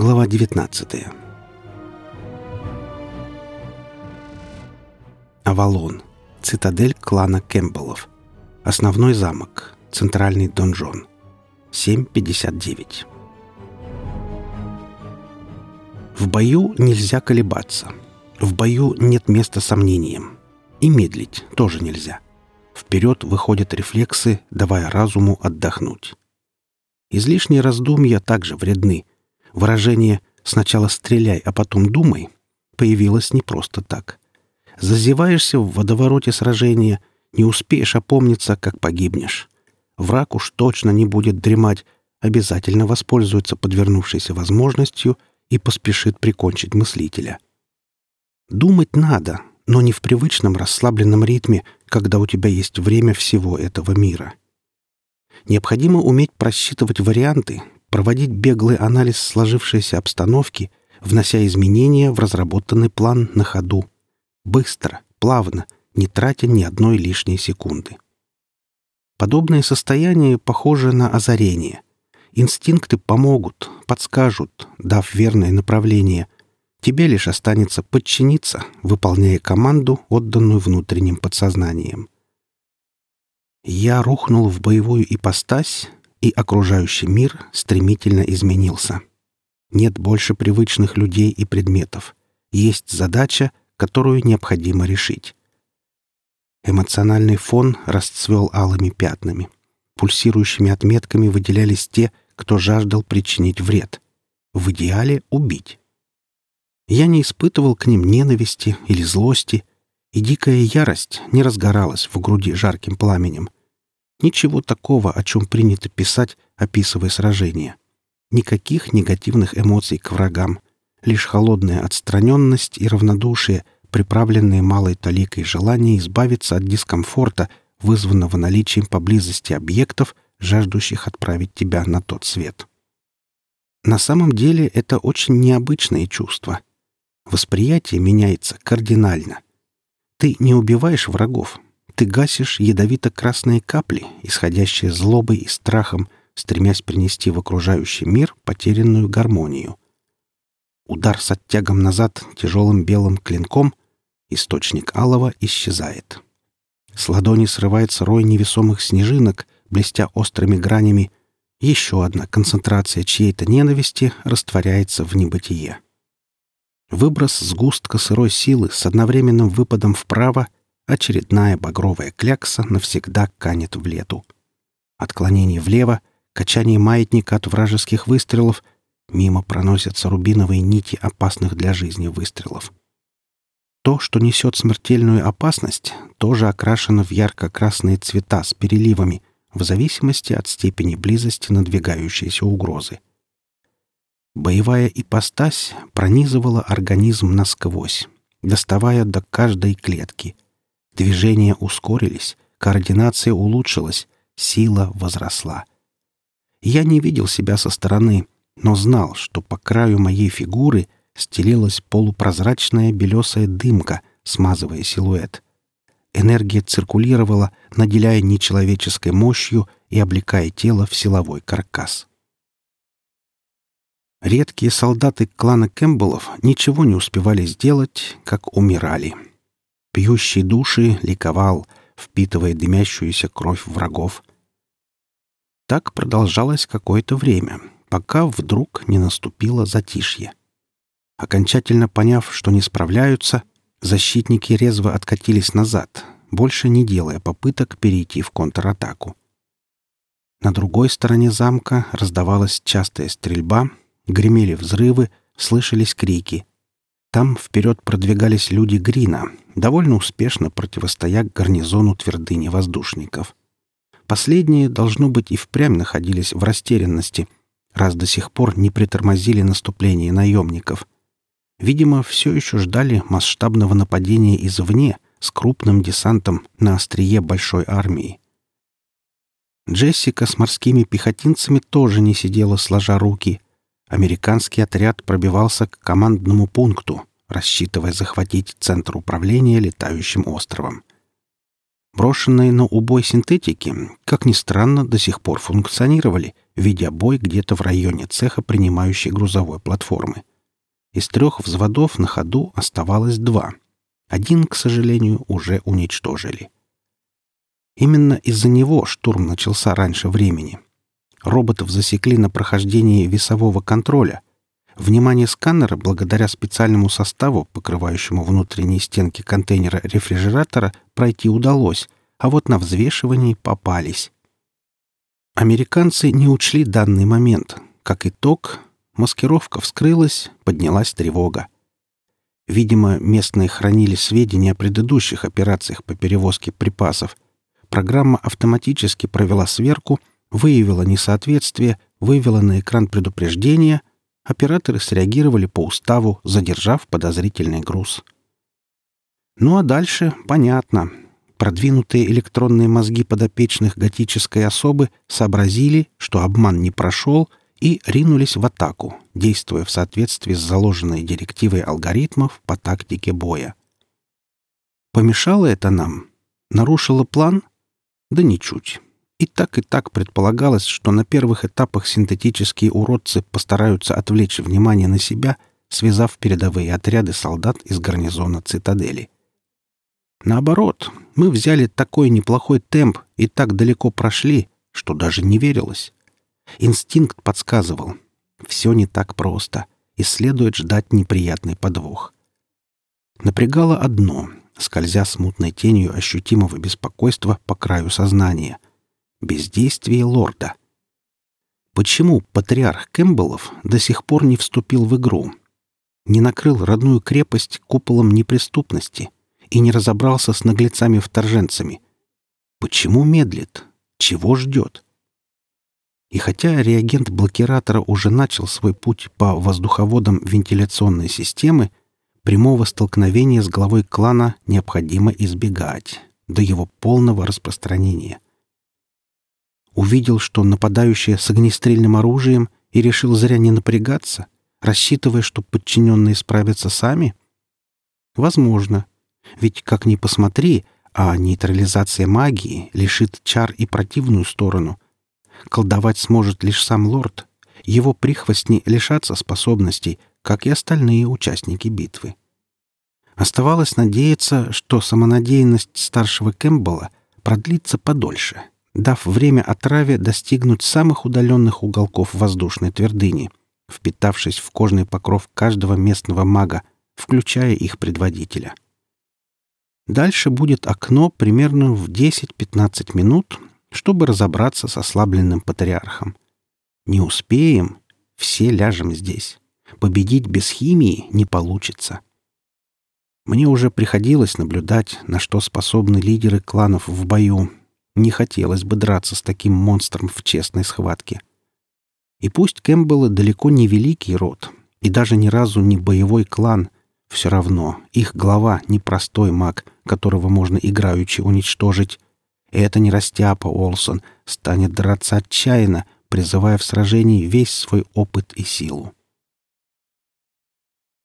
Глава 19 Авалон. Цитадель клана Кэмпбеллов. Основной замок. Центральный донжон. 7.59 В бою нельзя колебаться. В бою нет места сомнениям. И медлить тоже нельзя. Вперед выходят рефлексы, давая разуму отдохнуть. Излишние раздумья также вредны. Выражение «сначала стреляй, а потом думай» появилось не просто так. Зазеваешься в водовороте сражения, не успеешь опомниться, как погибнешь. Враг уж точно не будет дремать, обязательно воспользуется подвернувшейся возможностью и поспешит прикончить мыслителя. Думать надо, но не в привычном расслабленном ритме, когда у тебя есть время всего этого мира. Необходимо уметь просчитывать варианты, проводить беглый анализ сложившейся обстановки, внося изменения в разработанный план на ходу. Быстро, плавно, не тратя ни одной лишней секунды. Подобное состояние похоже на озарение. Инстинкты помогут, подскажут, дав верное направление. Тебе лишь останется подчиниться, выполняя команду, отданную внутренним подсознанием. Я рухнул в боевую ипостась, и окружающий мир стремительно изменился. Нет больше привычных людей и предметов. Есть задача, которую необходимо решить. Эмоциональный фон расцвел алыми пятнами. Пульсирующими отметками выделялись те, кто жаждал причинить вред. В идеале — убить. Я не испытывал к ним ненависти или злости, и дикая ярость не разгоралась в груди жарким пламенем. Ничего такого, о чем принято писать, описывая сражение. Никаких негативных эмоций к врагам, лишь холодная отстраненность и равнодушие, приправленные малой таликой желания избавиться от дискомфорта, вызванного наличием поблизости объектов, жаждущих отправить тебя на тот свет. На самом деле это очень необычное чувство. Восприятие меняется кардинально. Ты не убиваешь врагов, ты гасишь ядовито-красные капли, исходящие злобой и страхом, стремясь принести в окружающий мир потерянную гармонию. Удар с оттягом назад тяжелым белым клинком, источник алого исчезает. С ладони срывается рой невесомых снежинок, блестя острыми гранями. Еще одна концентрация чьей-то ненависти растворяется в небытие. Выброс сгустка сырой силы с одновременным выпадом вправо, очередная багровая клякса навсегда канет в лету. Отклонение влево, качание маятника от вражеских выстрелов — Мимо проносятся рубиновые нити опасных для жизни выстрелов. То, что несет смертельную опасность, тоже окрашено в ярко-красные цвета с переливами, в зависимости от степени близости надвигающейся угрозы. Боевая ипостась пронизывала организм насквозь, доставая до каждой клетки. Движения ускорились, координация улучшилась, сила возросла. Я не видел себя со стороны — но знал, что по краю моей фигуры стелилась полупрозрачная белесая дымка, смазывая силуэт. Энергия циркулировала, наделяя нечеловеческой мощью и облекая тело в силовой каркас. Редкие солдаты клана Кэмпбеллов ничего не успевали сделать, как умирали. Пьющий души ликовал, впитывая дымящуюся кровь врагов. Так продолжалось какое-то время — пока вдруг не наступило затишье. Окончательно поняв, что не справляются, защитники резво откатились назад, больше не делая попыток перейти в контратаку. На другой стороне замка раздавалась частая стрельба, гремели взрывы, слышались крики. Там вперед продвигались люди Грина, довольно успешно противостоя гарнизону твердыни воздушников. Последние, должно быть, и впрямь находились в растерянности — раз до сих пор не притормозили наступление наемников. Видимо, все еще ждали масштабного нападения извне с крупным десантом на острие большой армии. Джессика с морскими пехотинцами тоже не сидела сложа руки. Американский отряд пробивался к командному пункту, рассчитывая захватить центр управления летающим островом. Брошенные на убой синтетики, как ни странно, до сих пор функционировали, ведя бой где-то в районе цеха, принимающей грузовой платформы. Из трех взводов на ходу оставалось два. Один, к сожалению, уже уничтожили. Именно из-за него штурм начался раньше времени. Роботов засекли на прохождении весового контроля. Внимание сканера, благодаря специальному составу, покрывающему внутренние стенки контейнера рефрижератора, пройти удалось, а вот на взвешивании попались. Американцы не учли данный момент. Как итог, маскировка вскрылась, поднялась тревога. Видимо, местные хранили сведения о предыдущих операциях по перевозке припасов. Программа автоматически провела сверку — выявила несоответствие, вывела на экран предупреждение, операторы среагировали по уставу, задержав подозрительный груз. Ну а дальше понятно. Продвинутые электронные мозги подопечных готической особы сообразили, что обман не прошел, и ринулись в атаку, действуя в соответствии с заложенной директивой алгоритмов по тактике боя. Помешало это нам? Нарушило план? Да ничуть. И так и так предполагалось, что на первых этапах синтетические уродцы постараются отвлечь внимание на себя, связав передовые отряды солдат из гарнизона цитадели. Наоборот, мы взяли такой неплохой темп и так далеко прошли, что даже не верилось. Инстинкт подсказывал. Все не так просто, и следует ждать неприятный подвох. Напрягало одно, скользя смутной тенью ощутимого беспокойства по краю сознания — Бездействие лорда. Почему патриарх Кэмпбеллов до сих пор не вступил в игру? Не накрыл родную крепость куполом неприступности и не разобрался с наглецами-вторженцами? Почему медлит? Чего ждет? И хотя реагент блокиратора уже начал свой путь по воздуховодам вентиляционной системы, прямого столкновения с главой клана необходимо избегать до его полного распространения — увидел, что нападающие с огнестрельным оружием, и решил зря не напрягаться, рассчитывая, что подчиненные справятся сами? Возможно. Ведь, как ни посмотри, а нейтрализация магии лишит чар и противную сторону. Колдовать сможет лишь сам лорд. Его прихвостни лишатся способностей, как и остальные участники битвы. Оставалось надеяться, что самонадеянность старшего Кэмпбелла продлится подольше — дав время отраве достигнуть самых удаленных уголков воздушной твердыни, впитавшись в кожный покров каждого местного мага, включая их предводителя. Дальше будет окно примерно в 10-15 минут, чтобы разобраться с ослабленным патриархом. Не успеем, все ляжем здесь. Победить без химии не получится. Мне уже приходилось наблюдать, на что способны лидеры кланов в бою, не хотелось бы драться с таким монстром в честной схватке. И пусть Кэмпбеллы далеко не великий род, и даже ни разу не боевой клан, все равно их глава — непростой маг, которого можно играючи уничтожить. И это не растяпа Олсон станет драться отчаянно, призывая в сражении весь свой опыт и силу.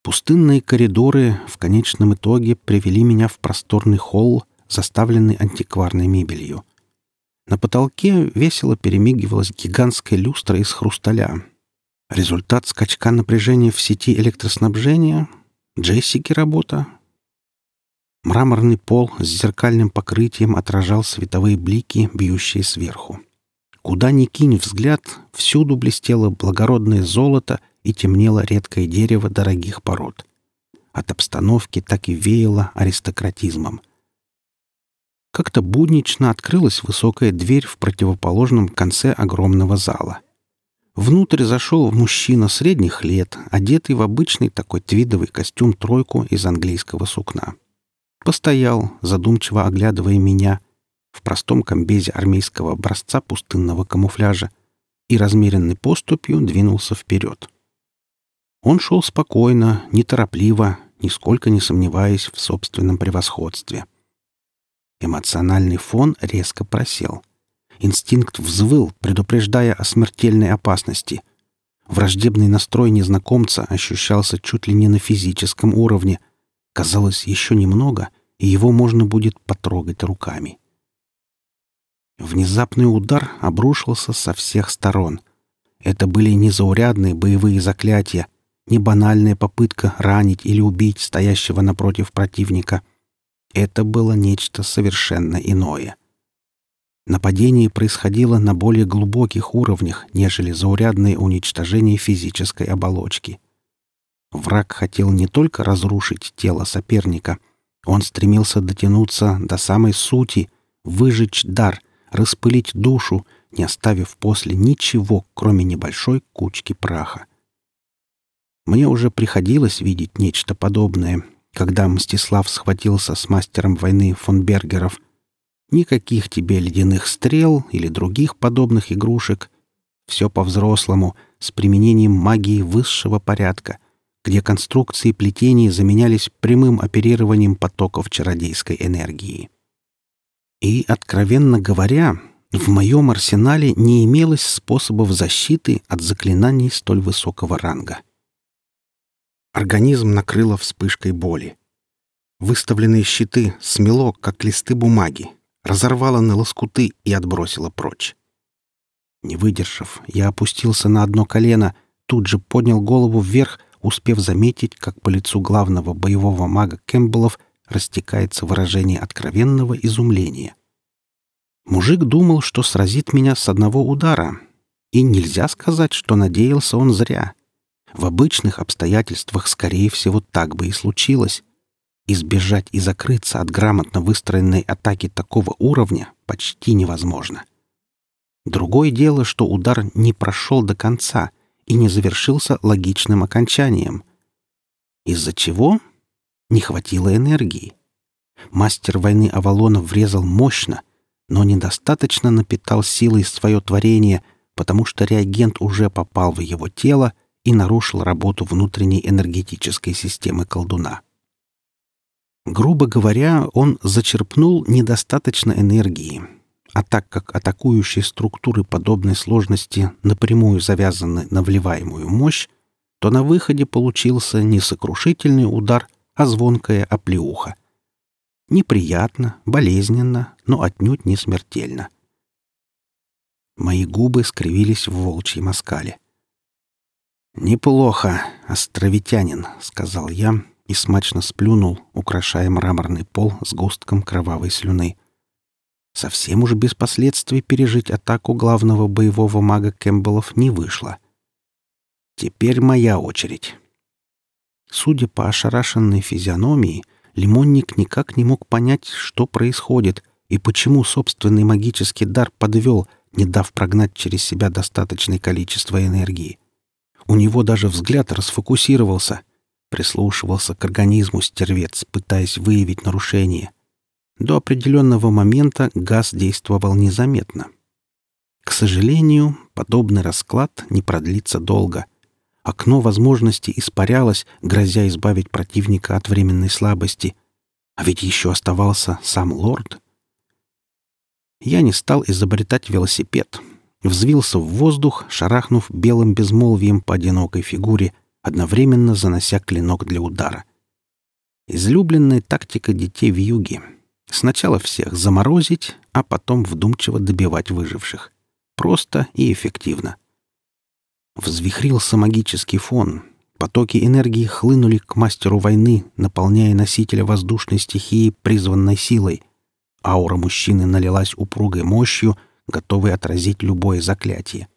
Пустынные коридоры в конечном итоге привели меня в просторный холл, заставленный антикварной мебелью. На потолке весело перемигивалась гигантская люстра из хрусталя. Результат скачка напряжения в сети электроснабжения? Джессики работа? Мраморный пол с зеркальным покрытием отражал световые блики, бьющие сверху. Куда ни кинь взгляд, всюду блестело благородное золото и темнело редкое дерево дорогих пород. От обстановки так и веяло аристократизмом — как-то буднично открылась высокая дверь в противоположном конце огромного зала. Внутрь зашел мужчина средних лет, одетый в обычный такой твидовый костюм-тройку из английского сукна. Постоял, задумчиво оглядывая меня, в простом комбезе армейского образца пустынного камуфляжа, и размеренной поступью двинулся вперед. Он шел спокойно, неторопливо, нисколько не сомневаясь в собственном превосходстве — Эмоциональный фон резко просел. Инстинкт взвыл, предупреждая о смертельной опасности. Враждебный настрой незнакомца ощущался чуть ли не на физическом уровне. Казалось, еще немного, и его можно будет потрогать руками. Внезапный удар обрушился со всех сторон. Это были не заурядные боевые заклятия, не банальная попытка ранить или убить стоящего напротив противника. Это было нечто совершенно иное. Нападение происходило на более глубоких уровнях, нежели заурядное уничтожение физической оболочки. Враг хотел не только разрушить тело соперника, он стремился дотянуться до самой сути, выжечь дар, распылить душу, не оставив после ничего, кроме небольшой кучки праха. Мне уже приходилось видеть нечто подобное, когда Мстислав схватился с мастером войны фон Бергеров. Никаких тебе ледяных стрел или других подобных игрушек. Все по-взрослому, с применением магии высшего порядка, где конструкции плетений заменялись прямым оперированием потоков чародейской энергии. И, откровенно говоря, в моем арсенале не имелось способов защиты от заклинаний столь высокого ранга. Организм накрыло вспышкой боли. Выставленные щиты смело, как листы бумаги, разорвало на лоскуты и отбросило прочь. Не выдержав, я опустился на одно колено, тут же поднял голову вверх, успев заметить, как по лицу главного боевого мага Кэмпбеллов растекается выражение откровенного изумления. Мужик думал, что сразит меня с одного удара, и нельзя сказать, что надеялся он зря — в обычных обстоятельствах, скорее всего, так бы и случилось. Избежать и закрыться от грамотно выстроенной атаки такого уровня почти невозможно. Другое дело, что удар не прошел до конца и не завершился логичным окончанием. Из-за чего? Не хватило энергии. Мастер войны Авалона врезал мощно, но недостаточно напитал силой свое творение, потому что реагент уже попал в его тело — и нарушил работу внутренней энергетической системы колдуна. Грубо говоря, он зачерпнул недостаточно энергии, а так как атакующие структуры подобной сложности напрямую завязаны на вливаемую мощь, то на выходе получился не сокрушительный удар, а звонкая оплеуха. Неприятно, болезненно, но отнюдь не смертельно. Мои губы скривились в волчьем оскале. «Неплохо, островитянин», — сказал я и смачно сплюнул, украшая мраморный пол с густком кровавой слюны. Совсем уж без последствий пережить атаку главного боевого мага Кэмпбеллов не вышло. Теперь моя очередь. Судя по ошарашенной физиономии, лимонник никак не мог понять, что происходит и почему собственный магический дар подвел, не дав прогнать через себя достаточное количество энергии. У него даже взгляд расфокусировался. Прислушивался к организму стервец, пытаясь выявить нарушение. До определенного момента газ действовал незаметно. К сожалению, подобный расклад не продлится долго. Окно возможностей испарялось, грозя избавить противника от временной слабости. А ведь еще оставался сам лорд. Я не стал изобретать велосипед, взвился в воздух, шарахнув белым безмолвием по одинокой фигуре, одновременно занося клинок для удара. Излюбленная тактика детей в юге. Сначала всех заморозить, а потом вдумчиво добивать выживших. Просто и эффективно. Взвихрился магический фон. Потоки энергии хлынули к мастеру войны, наполняя носителя воздушной стихии призванной силой. Аура мужчины налилась упругой мощью — готовый отразить любое заклятие.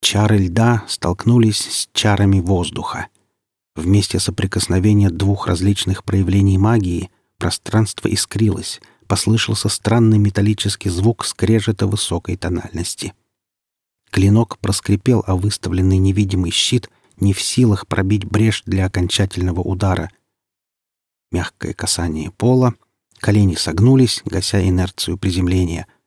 Чары льда столкнулись с чарами воздуха. Вместе соприкосновения двух различных проявлений магии пространство искрилось, послышался странный металлический звук скрежета высокой тональности. Клинок проскрипел о выставленный невидимый щит, не в силах пробить брешь для окончательного удара. Мягкое касание пола, колени согнулись, гася инерцию приземления —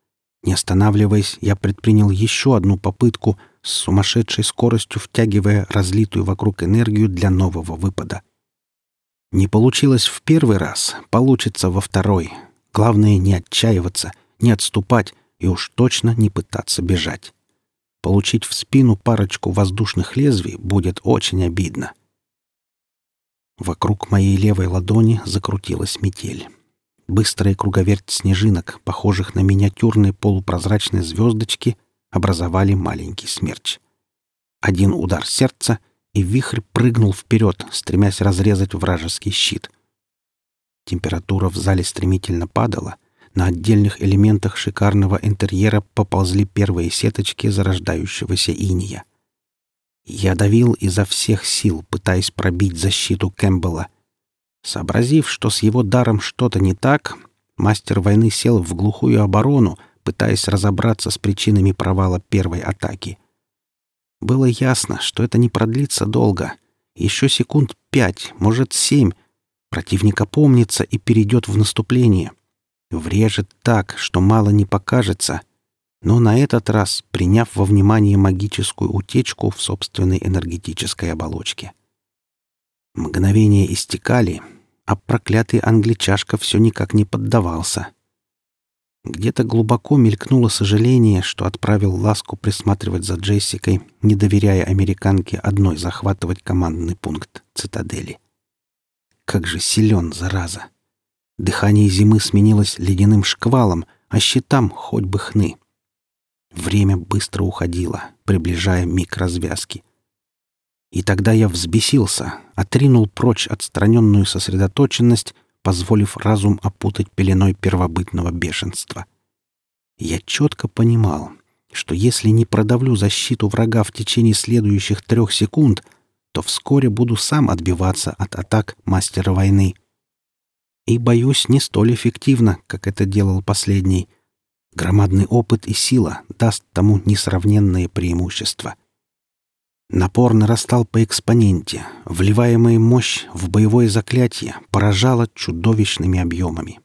не останавливаясь, я предпринял еще одну попытку, с сумасшедшей скоростью втягивая разлитую вокруг энергию для нового выпада. Не получилось в первый раз, получится во второй. Главное не отчаиваться, не отступать и уж точно не пытаться бежать. Получить в спину парочку воздушных лезвий будет очень обидно. Вокруг моей левой ладони закрутилась метель. Быстрая круговерть снежинок, похожих на миниатюрные полупрозрачные звездочки, образовали маленький смерч. Один удар сердца, и вихрь прыгнул вперед, стремясь разрезать вражеский щит. Температура в зале стремительно падала. На отдельных элементах шикарного интерьера поползли первые сеточки зарождающегося иния. Я давил изо всех сил, пытаясь пробить защиту Кэмпбелла. Сообразив, что с его даром что-то не так, мастер войны сел в глухую оборону, пытаясь разобраться с причинами провала первой атаки. Было ясно, что это не продлится долго. Еще секунд пять, может, семь. Противник опомнится и перейдет в наступление. Врежет так, что мало не покажется — но на этот раз приняв во внимание магическую утечку в собственной энергетической оболочке. Мгновения истекали, а проклятый англичашка все никак не поддавался. Где-то глубоко мелькнуло сожаление, что отправил Ласку присматривать за Джессикой, не доверяя американке одной захватывать командный пункт цитадели. Как же силен, зараза! Дыхание зимы сменилось ледяным шквалом, а щитам хоть бы хны. Время быстро уходило, приближая миг развязки. И тогда я взбесился, отринул прочь отстраненную сосредоточенность, позволив разум опутать пеленой первобытного бешенства. Я четко понимал, что если не продавлю защиту врага в течение следующих трех секунд, то вскоре буду сам отбиваться от атак мастера войны. И, боюсь, не столь эффективно, как это делал последний — Громадный опыт и сила даст тому несравненное преимущество. Напор нарастал по экспоненте, вливаемая мощь в боевое заклятие поражала чудовищными объемами.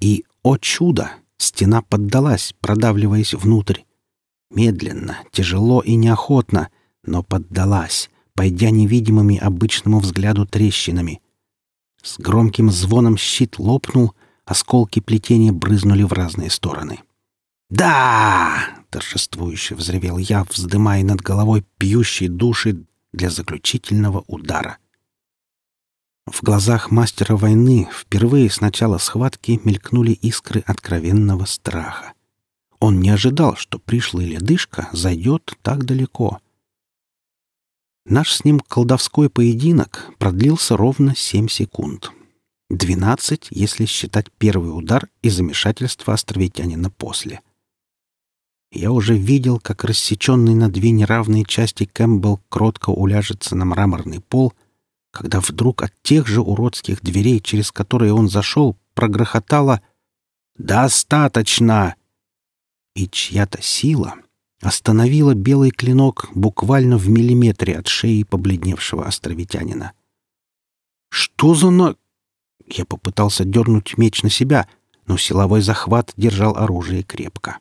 И, о чудо, стена поддалась, продавливаясь внутрь. Медленно, тяжело и неохотно, но поддалась, пойдя невидимыми обычному взгляду трещинами. С громким звоном щит лопнул, осколки плетения брызнули в разные стороны. «Да!» — торжествующе взревел я, вздымая над головой пьющие души для заключительного удара. В глазах мастера войны впервые с начала схватки мелькнули искры откровенного страха. Он не ожидал, что пришлый ледышка зайдет так далеко. Наш с ним колдовской поединок продлился ровно семь секунд. Двенадцать, если считать первый удар и замешательство островитянина после. Я уже видел, как рассеченный на две неравные части Кэмпбелл кротко уляжется на мраморный пол, когда вдруг от тех же уродских дверей, через которые он зашел, прогрохотало «Достаточно!» И чья-то сила остановила белый клинок буквально в миллиметре от шеи побледневшего островитянина. «Что за на...» Я попытался дернуть меч на себя, но силовой захват держал оружие крепко.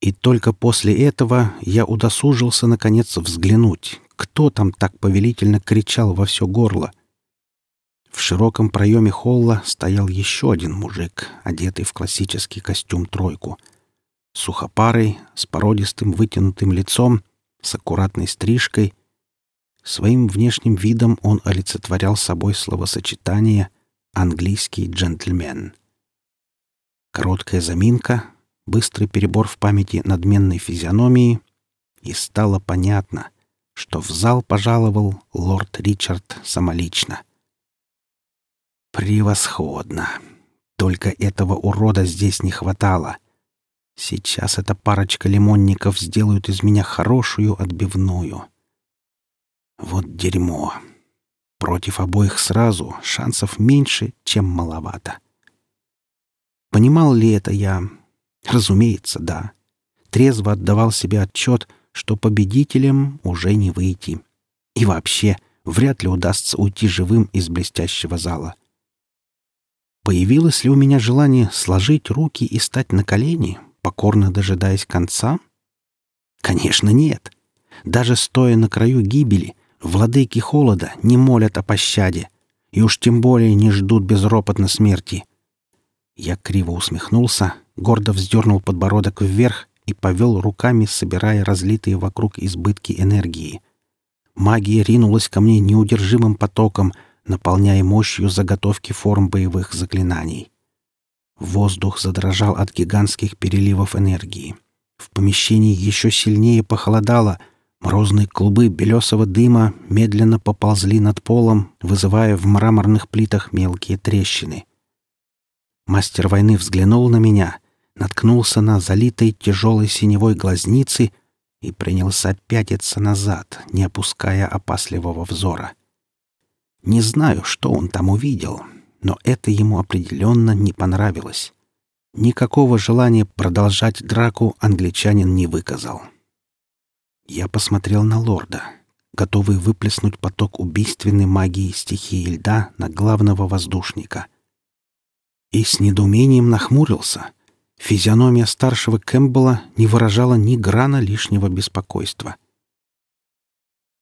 И только после этого я удосужился наконец взглянуть, кто там так повелительно кричал во все горло. В широком проеме холла стоял еще один мужик, одетый в классический костюм-тройку. Сухопарый, с породистым вытянутым лицом, с аккуратной стрижкой. Своим внешним видом он олицетворял собой словосочетание «английский джентльмен». Короткая заминка, быстрый перебор в памяти надменной физиономии, и стало понятно, что в зал пожаловал лорд Ричард самолично. «Превосходно! Только этого урода здесь не хватало. Сейчас эта парочка лимонников сделают из меня хорошую отбивную. Вот дерьмо!» Против обоих сразу шансов меньше, чем маловато. Понимал ли это я, Разумеется, да. Трезво отдавал себе отчет, что победителем уже не выйти. И вообще, вряд ли удастся уйти живым из блестящего зала. Появилось ли у меня желание сложить руки и стать на колени, покорно дожидаясь конца? Конечно, нет. Даже стоя на краю гибели, владыки холода не молят о пощаде, и уж тем более не ждут безропотно смерти. Я криво усмехнулся, гордо вздернул подбородок вверх и повел руками, собирая разлитые вокруг избытки энергии. Магия ринулась ко мне неудержимым потоком, наполняя мощью заготовки форм боевых заклинаний. Воздух задрожал от гигантских переливов энергии. В помещении еще сильнее похолодало. Морозные клубы белесого дыма медленно поползли над полом, вызывая в мраморных плитах мелкие трещины. Мастер войны взглянул на меня, наткнулся на залитой тяжелой синевой глазницы и принялся пятиться назад, не опуская опасливого взора. Не знаю, что он там увидел, но это ему определенно не понравилось. Никакого желания продолжать драку англичанин не выказал. Я посмотрел на лорда, готовый выплеснуть поток убийственной магии стихии льда на главного воздушника. И с недоумением нахмурился. Физиономия старшего Кэмпбелла не выражала ни грана лишнего беспокойства.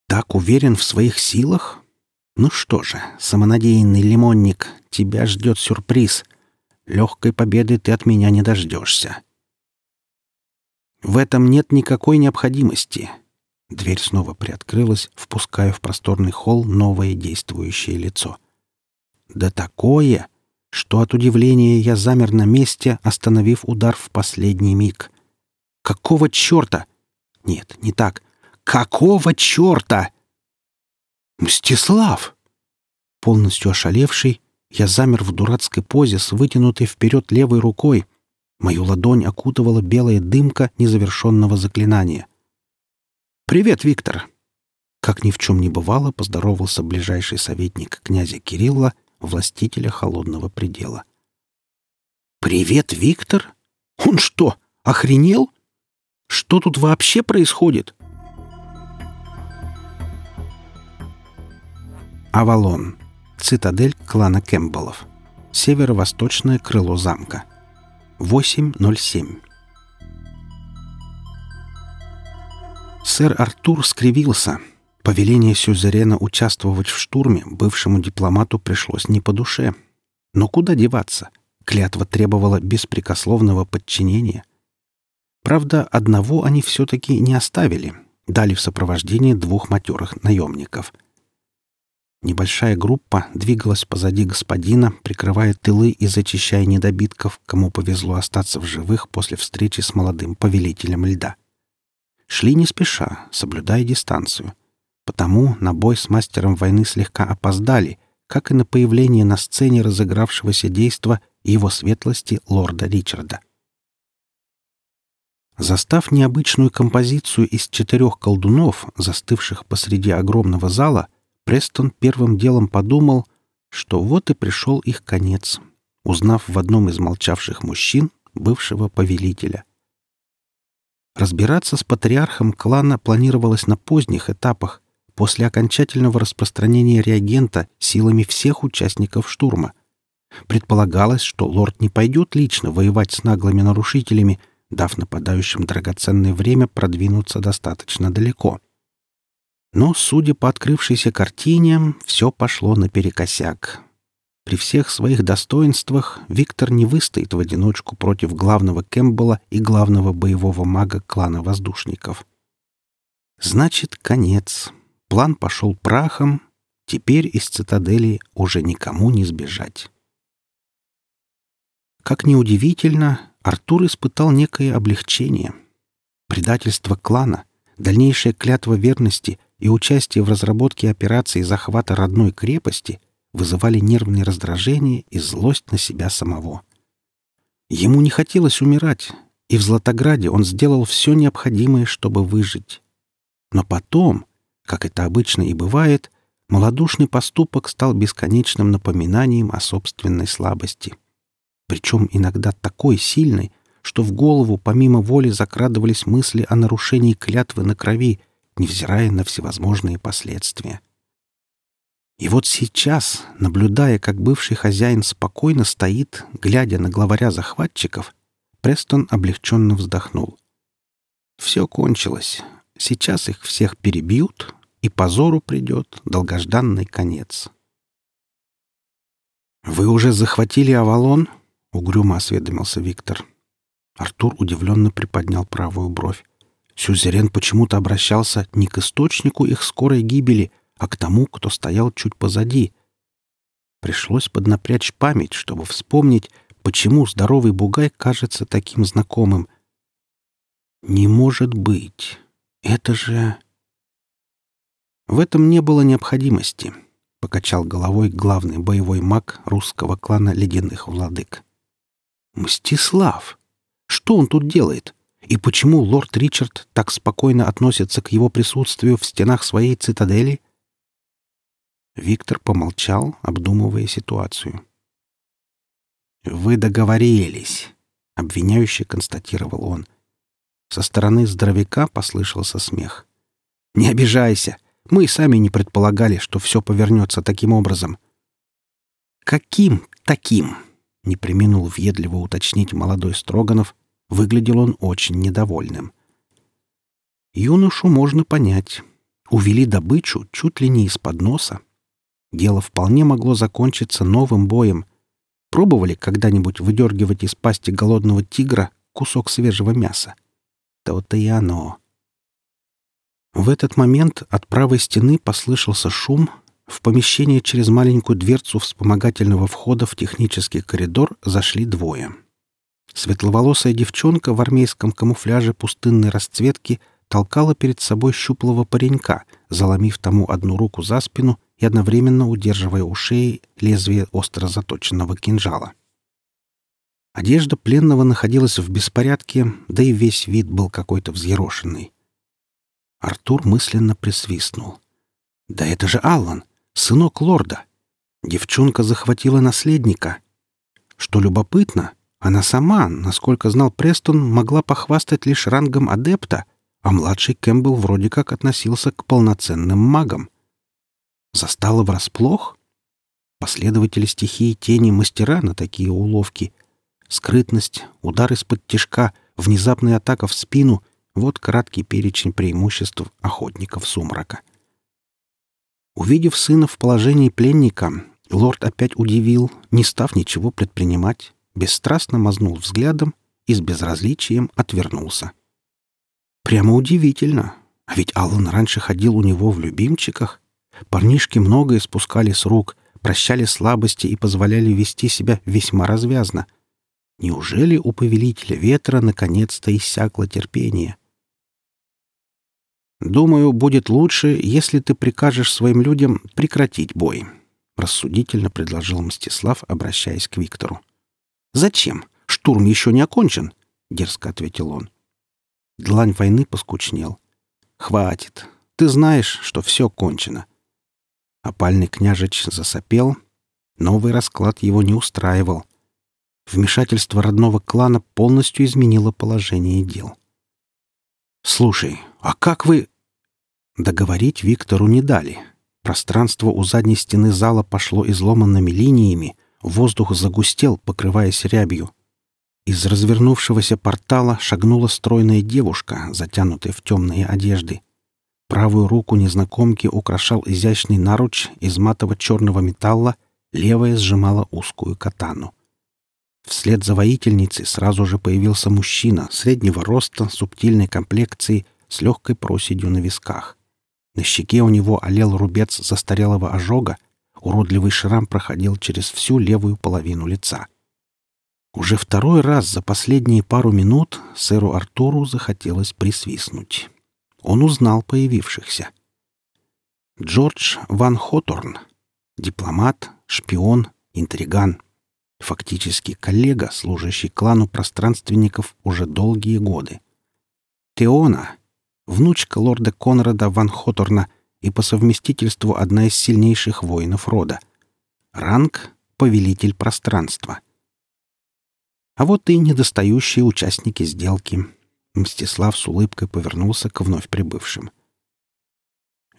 «Так уверен в своих силах?» Ну что же, самонадеянный лимонник, тебя ждет сюрприз. Легкой победы ты от меня не дождешься. В этом нет никакой необходимости. Дверь снова приоткрылась, впуская в просторный холл новое действующее лицо. Да такое, что от удивления я замер на месте, остановив удар в последний миг. Какого черта? Нет, не так. Какого черта? «Мстислав!» Полностью ошалевший, я замер в дурацкой позе с вытянутой вперед левой рукой. Мою ладонь окутывала белая дымка незавершенного заклинания. «Привет, Виктор!» Как ни в чем не бывало, поздоровался ближайший советник князя Кирилла, властителя холодного предела. «Привет, Виктор? Он что, охренел? Что тут вообще происходит?» Авалон. Цитадель клана Кэмпбеллов. Северо-восточное крыло замка. 8.07. Сэр Артур скривился. Повеление Сюзерена участвовать в штурме бывшему дипломату пришлось не по душе. Но куда деваться? Клятва требовала беспрекословного подчинения. Правда, одного они все-таки не оставили. Дали в сопровождении двух матерых наемников — Небольшая группа двигалась позади господина, прикрывая тылы и зачищая недобитков, кому повезло остаться в живых после встречи с молодым повелителем льда. Шли не спеша, соблюдая дистанцию. Потому на бой с мастером войны слегка опоздали, как и на появление на сцене разыгравшегося действа его светлости лорда Ричарда. Застав необычную композицию из четырех колдунов, застывших посреди огромного зала, Престон первым делом подумал, что вот и пришел их конец, узнав в одном из молчавших мужчин бывшего повелителя. Разбираться с патриархом клана планировалось на поздних этапах, после окончательного распространения реагента силами всех участников штурма. Предполагалось, что лорд не пойдет лично воевать с наглыми нарушителями, дав нападающим драгоценное время продвинуться достаточно далеко. Но, судя по открывшейся картине, все пошло наперекосяк. При всех своих достоинствах Виктор не выстоит в одиночку против главного Кэмпбелла и главного боевого мага клана воздушников. Значит, конец. План пошел прахом. Теперь из цитадели уже никому не сбежать. Как ни удивительно, Артур испытал некое облегчение. Предательство клана, дальнейшая клятва верности и участие в разработке операции захвата родной крепости вызывали нервные раздражения и злость на себя самого. Ему не хотелось умирать, и в Златограде он сделал все необходимое, чтобы выжить. Но потом, как это обычно и бывает, малодушный поступок стал бесконечным напоминанием о собственной слабости. Причем иногда такой сильной, что в голову помимо воли закрадывались мысли о нарушении клятвы на крови невзирая на всевозможные последствия. И вот сейчас, наблюдая, как бывший хозяин спокойно стоит, глядя на главаря захватчиков, Престон облегченно вздохнул. Все кончилось. Сейчас их всех перебьют, и позору придет долгожданный конец. «Вы уже захватили Авалон?» — угрюмо осведомился Виктор. Артур удивленно приподнял правую бровь. Сюзерен почему-то обращался не к источнику их скорой гибели, а к тому, кто стоял чуть позади. Пришлось поднапрячь память, чтобы вспомнить, почему здоровый бугай кажется таким знакомым. Не может быть. Это же... В этом не было необходимости, — покачал головой главный боевой маг русского клана ледяных владык. Мстислав! Что он тут делает? И почему лорд Ричард так спокойно относится к его присутствию в стенах своей цитадели? Виктор помолчал, обдумывая ситуацию. «Вы договорились», — обвиняюще констатировал он. Со стороны здоровяка послышался смех. «Не обижайся. Мы и сами не предполагали, что все повернется таким образом». «Каким таким?» — не приминул въедливо уточнить молодой Строганов. Выглядел он очень недовольным. Юношу можно понять. Увели добычу чуть ли не из-под носа. Дело вполне могло закончиться новым боем — Пробовали когда-нибудь выдергивать из пасти голодного тигра кусок свежего мяса? То-то и оно. В этот момент от правой стены послышался шум. В помещение через маленькую дверцу вспомогательного входа в технический коридор зашли двое. Светловолосая девчонка в армейском камуфляже пустынной расцветки толкала перед собой щуплого паренька, заломив тому одну руку за спину и одновременно удерживая у шеи лезвие остро заточенного кинжала. Одежда пленного находилась в беспорядке, да и весь вид был какой-то взъерошенный. Артур мысленно присвистнул. «Да это же Аллан, сынок лорда! Девчонка захватила наследника. Что любопытно, она сама, насколько знал Престон, могла похвастать лишь рангом адепта, а младший Кэмпбелл вроде как относился к полноценным магам. Застала врасплох? Последователи стихии тени мастера на такие уловки. Скрытность, удар из-под тишка, внезапная атака в спину — вот краткий перечень преимуществ охотников сумрака. Увидев сына в положении пленника, лорд опять удивил, не став ничего предпринимать, бесстрастно мазнул взглядом и с безразличием отвернулся. Прямо удивительно, а ведь Аллан раньше ходил у него в любимчиках — Парнишки многое спускали с рук, прощали слабости и позволяли вести себя весьма развязно. Неужели у повелителя ветра наконец-то иссякло терпение? «Думаю, будет лучше, если ты прикажешь своим людям прекратить бой», — рассудительно предложил Мстислав, обращаясь к Виктору. «Зачем? Штурм еще не окончен», — дерзко ответил он. Длань войны поскучнел. «Хватит. Ты знаешь, что все кончено. Опальный княжич засопел. Новый расклад его не устраивал. Вмешательство родного клана полностью изменило положение дел. «Слушай, а как вы...» Договорить Виктору не дали. Пространство у задней стены зала пошло изломанными линиями, воздух загустел, покрываясь рябью. Из развернувшегося портала шагнула стройная девушка, затянутая в темные одежды. Правую руку незнакомки украшал изящный наруч из матово-черного металла, левая сжимала узкую катану. Вслед за воительницей сразу же появился мужчина среднего роста, субтильной комплекции, с легкой проседью на висках. На щеке у него олел рубец застарелого ожога, уродливый шрам проходил через всю левую половину лица. Уже второй раз за последние пару минут сэру Артуру захотелось присвистнуть он узнал появившихся. Джордж Ван Хоторн. Дипломат, шпион, интриган. Фактически коллега, служащий клану пространственников уже долгие годы. Теона. Внучка лорда Конрада Ван Хоторна и по совместительству одна из сильнейших воинов рода. Ранг — повелитель пространства. А вот и недостающие участники сделки — Мстислав с улыбкой повернулся к вновь прибывшим.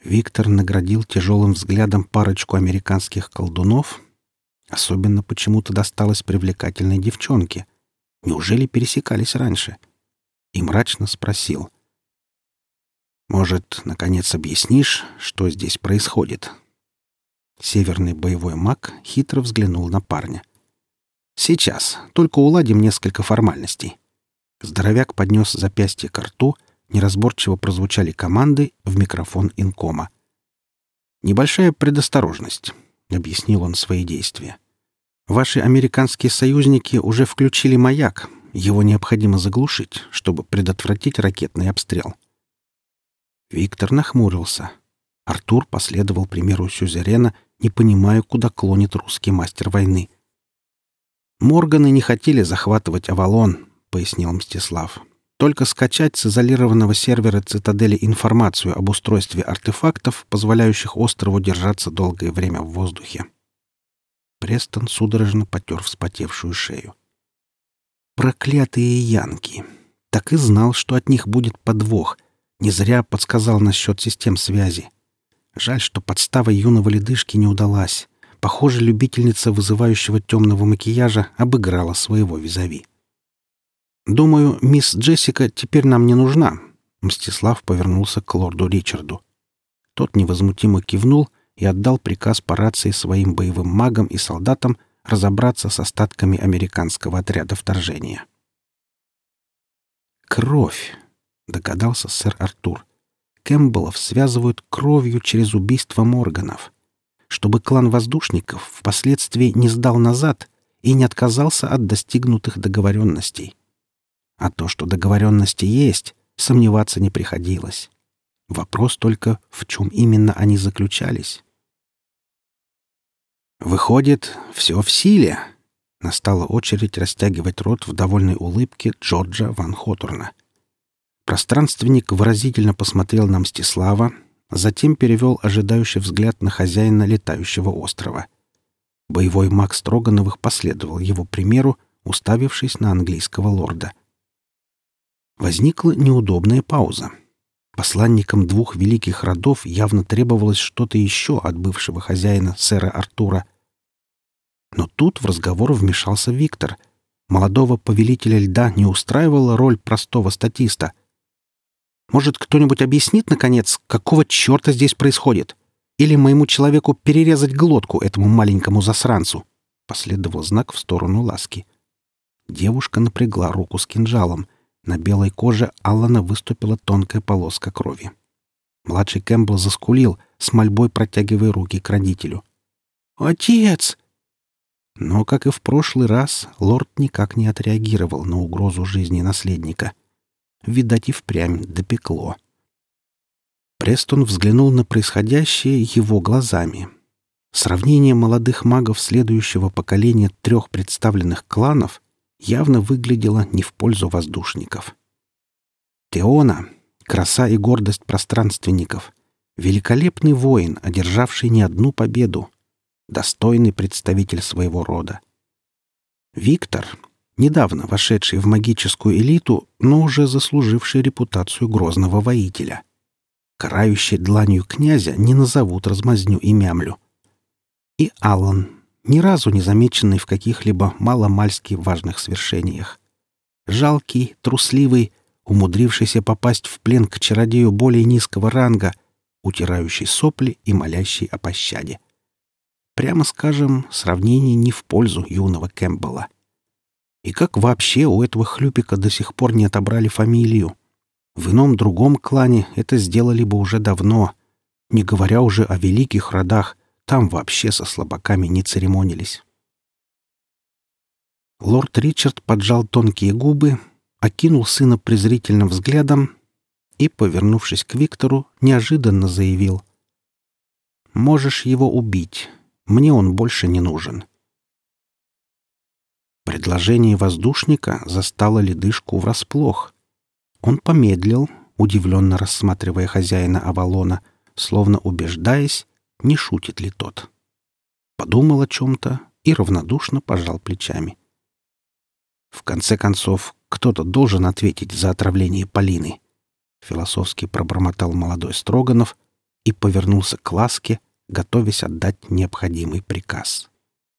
Виктор наградил тяжелым взглядом парочку американских колдунов. Особенно почему-то досталось привлекательной девчонке. Неужели пересекались раньше? И мрачно спросил. «Может, наконец объяснишь, что здесь происходит?» Северный боевой маг хитро взглянул на парня. «Сейчас. Только уладим несколько формальностей». Здоровяк поднес запястье к рту, неразборчиво прозвучали команды в микрофон инкома. «Небольшая предосторожность», — объяснил он свои действия. Ваши американские союзники уже включили маяк. Его необходимо заглушить, чтобы предотвратить ракетный обстрел. Виктор нахмурился. Артур последовал примеру Сюзерена, не понимая, куда клонит русский мастер войны. «Морганы не хотели захватывать Авалон», — пояснил Мстислав. «Только скачать с изолированного сервера цитадели информацию об устройстве артефактов, позволяющих острову держаться долгое время в воздухе». Престон судорожно потер вспотевшую шею. «Проклятые янки! Так и знал, что от них будет подвох. Не зря подсказал насчет систем связи. Жаль, что подстава юного ледышки не удалась. Похоже, любительница вызывающего темного макияжа обыграла своего визави. «Думаю, мисс Джессика теперь нам не нужна», — Мстислав повернулся к лорду Ричарду. Тот невозмутимо кивнул и отдал приказ по рации своим боевым магам и солдатам разобраться с остатками американского отряда вторжения. «Кровь», — догадался сэр Артур. «Кэмпбеллов связывают кровью через убийство Морганов» чтобы клан воздушников впоследствии не сдал назад и не отказался от достигнутых договоренностей. А то, что договоренности есть, сомневаться не приходилось. Вопрос только, в чем именно они заключались. «Выходит, все в силе», — настала очередь растягивать рот в довольной улыбке Джорджа Ван Хоторна. Пространственник выразительно посмотрел на Мстислава, Затем перевел ожидающий взгляд на хозяина летающего острова. Боевой маг Строгановых последовал его примеру, уставившись на английского лорда. Возникла неудобная пауза. Посланникам двух великих родов явно требовалось что-то еще от бывшего хозяина, сэра Артура. Но тут в разговор вмешался Виктор. Молодого повелителя льда не устраивала роль простого статиста. Может, кто-нибудь объяснит, наконец, какого черта здесь происходит? Или моему человеку перерезать глотку этому маленькому засранцу?» Последовал знак в сторону ласки. Девушка напрягла руку с кинжалом. На белой коже Аллана выступила тонкая полоска крови. Младший Кэмпбелл заскулил, с мольбой протягивая руки к родителю. «Отец!» Но, как и в прошлый раз, лорд никак не отреагировал на угрозу жизни наследника — видать, и впрямь допекло. Престон взглянул на происходящее его глазами. Сравнение молодых магов следующего поколения трех представленных кланов явно выглядело не в пользу воздушников. Теона — краса и гордость пространственников, великолепный воин, одержавший не одну победу, достойный представитель своего рода. Виктор недавно вошедший в магическую элиту, но уже заслуживший репутацию грозного воителя. Карающий дланью князя не назовут размазню и мямлю. И Аллан, ни разу не замеченный в каких-либо маломальски важных свершениях. Жалкий, трусливый, умудрившийся попасть в плен к чародею более низкого ранга, утирающий сопли и молящий о пощаде. Прямо скажем, сравнение не в пользу юного Кэмпбелла. И как вообще у этого хлюпика до сих пор не отобрали фамилию? В ином другом клане это сделали бы уже давно, не говоря уже о великих родах, там вообще со слабаками не церемонились. Лорд Ричард поджал тонкие губы, окинул сына презрительным взглядом и, повернувшись к Виктору, неожиданно заявил. «Можешь его убить. Мне он больше не нужен. Предложение воздушника застало ледышку врасплох. Он помедлил, удивленно рассматривая хозяина Авалона, словно убеждаясь, не шутит ли тот. Подумал о чем-то и равнодушно пожал плечами. В конце концов, кто-то должен ответить за отравление Полины. Философски пробормотал молодой Строганов и повернулся к ласке, готовясь отдать необходимый приказ.